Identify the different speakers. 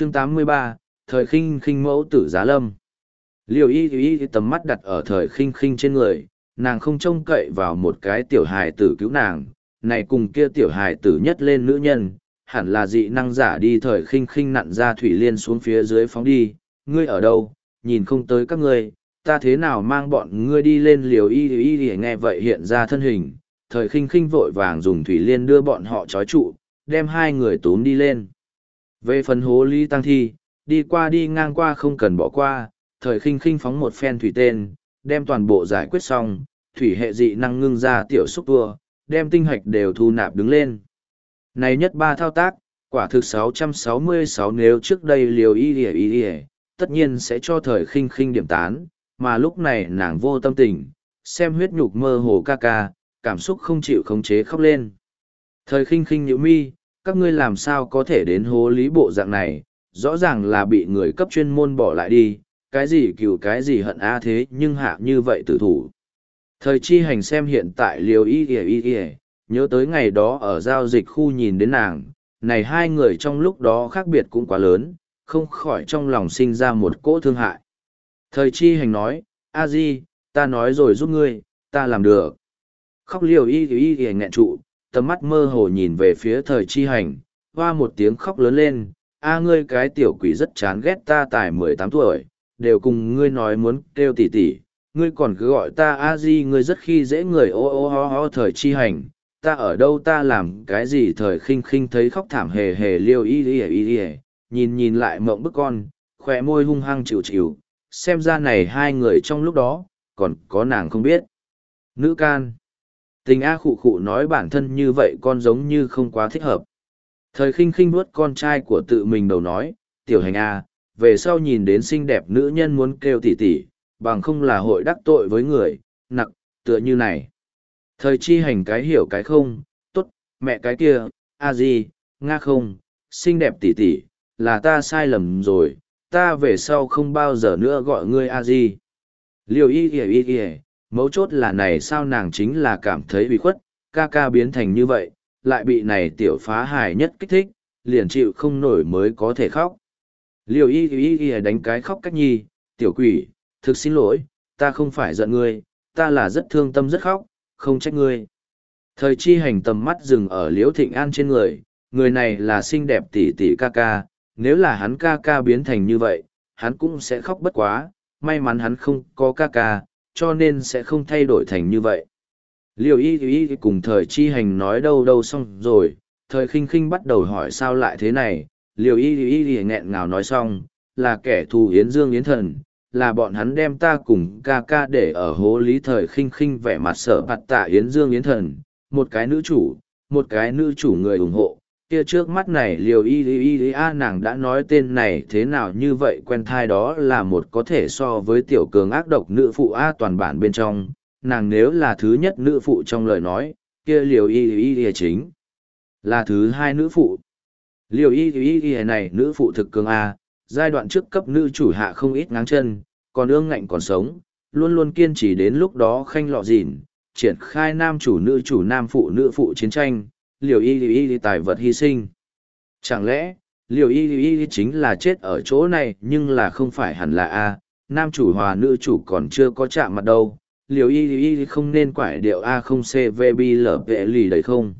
Speaker 1: chương 83, thời khinh khinh mẫu tử giá lâm. Liều y y tầm mắt đặt ở thời khinh khinh trên người, nàng không trông cậy vào một cái tiểu hài tử cứu nàng, này cùng kia tiểu hài tử nhất lên nữ nhân, hẳn là dị năng giả đi thời khinh khinh nặn ra thủy liên xuống phía dưới phóng đi, ngươi ở đâu, nhìn không tới các ngươi, ta thế nào mang bọn ngươi đi lên? Liều y y y nghe vậy hiện ra thân hình, thời khinh khinh vội vàng dùng thủy liên đưa bọn họ trói trụ, đem hai người tốn đi lên. Về phần hố lý tăng thi, đi qua đi ngang qua không cần bỏ qua, thời khinh khinh phóng một phen thủy tên, đem toàn bộ giải quyết xong, thủy hệ dị năng ngưng ra tiểu xúc tua, đem tinh hạch đều thu nạp đứng lên. Này nhất ba thao tác, quả thực 666 nếu trước đây liều y y y y, tất nhiên sẽ cho thời khinh khinh điểm tán, mà lúc này nàng vô tâm tình, xem huyết nhục mơ hồ ca ca, cảm xúc không chịu khống chế khóc lên. Thời khinh khinh nhữ mi, các ngươi làm sao có thể đến hố lý bộ dạng này, rõ ràng là bị người cấp chuyên môn bỏ lại đi, cái gì cừu cái gì hận a thế nhưng hạ như vậy tử thủ. Thời chi hành xem hiện tại liều y y y y, nhớ tới ngày đó ở giao dịch khu nhìn đến nàng, này hai người trong lúc đó khác biệt cũng quá lớn, không khỏi trong lòng sinh ra một cỗ thương hại. Thời chi hành nói, a di, ta nói rồi giúp ngươi, ta làm được. Khóc liều y y y nghẹn trụ, tầm mắt mơ hồ nhìn về phía thời chi hành, hoa một tiếng khóc lớn lên, a ngươi cái tiểu quỷ rất chán ghét ta tài mười tám tuổi, đều cùng ngươi nói muốn kêu tỉ tỉ, ngươi còn cứ gọi ta a di ngươi rất khi dễ người ô ô ho ho thời chi hành, ta ở đâu ta làm cái gì thời khinh khinh thấy khóc thảm hề hề liêu y y y y, nhìn nhìn lại mộng bức con, khỏe môi hung hăng chịu chịu, xem ra này hai người trong lúc đó, còn có nàng không biết. Nữ can. Tình A khụ khụ nói bản thân như vậy con giống như không quá thích hợp. Thời khinh khinh vuốt con trai của tự mình đầu nói, tiểu hành A, về sau nhìn đến xinh đẹp nữ nhân muốn kêu tỉ tỉ, bằng không là hội đắc tội với người, nặc, tựa như này. Thời chi hành cái hiểu cái không, tốt, mẹ cái kia, a gì, nga không, xinh đẹp tỉ tỉ, là ta sai lầm rồi, ta về sau không bao giờ nữa gọi ngươi a gì. Liều y kìa y kìa, mấu chốt là này sao nàng chính là cảm thấy bị khuất, ca ca biến thành như vậy, lại bị này tiểu phá hài nhất kích thích, liền chịu không nổi mới có thể khóc. Liều y y y đánh cái khóc cách nhi, tiểu quỷ, thực xin lỗi, ta không phải giận ngươi, ta là rất thương tâm rất khóc, không trách ngươi. Thời chi hành tầm mắt dừng ở liễu thịnh an trên người, người này là xinh đẹp tỷ tỷ ca ca, nếu là hắn ca ca biến thành như vậy, hắn cũng sẽ khóc bất quá, may mắn hắn không có ca ca, cho nên sẽ không thay đổi thành như vậy. Liều y y cùng thời chi hành nói đâu đâu xong rồi, thời khinh khinh bắt đầu hỏi sao lại thế này, liều y y y nghẹn ngào nói xong, là kẻ thù Yến Dương Yến Thần, là bọn hắn đem ta cùng ca ca để ở hố lý thời khinh khinh vẻ mặt sợ bạt tạ Yến Dương Yến Thần, một cái nữ chủ, một cái nữ chủ người ủng hộ. Kia trước mắt này liều y y y a nàng đã nói tên này thế nào như vậy quen thai đó là một có thể so với tiểu cường ác độc nữ phụ a toàn bản bên trong, nàng nếu là thứ nhất nữ phụ trong lời nói, kia liều y y y chính là thứ hai nữ phụ. Liều y y y này nữ phụ thực cường A, giai đoạn trước cấp nữ chủ hạ không ít ngáng chân, còn ương ngạnh còn sống, luôn luôn kiên trì đến lúc đó khanh lọ dỉn triển khai nam chủ nữ chủ nam phụ nữ phụ chiến tranh, liều y y y tài vật hy sinh. Chẳng lẽ, liều y y y chính là chết ở chỗ này nhưng là không phải hẳn là A, nam chủ hòa nữ chủ còn chưa có chạm mặt đâu, liều y y không nên quải điệu A không CVB lở vệ lì đấy không?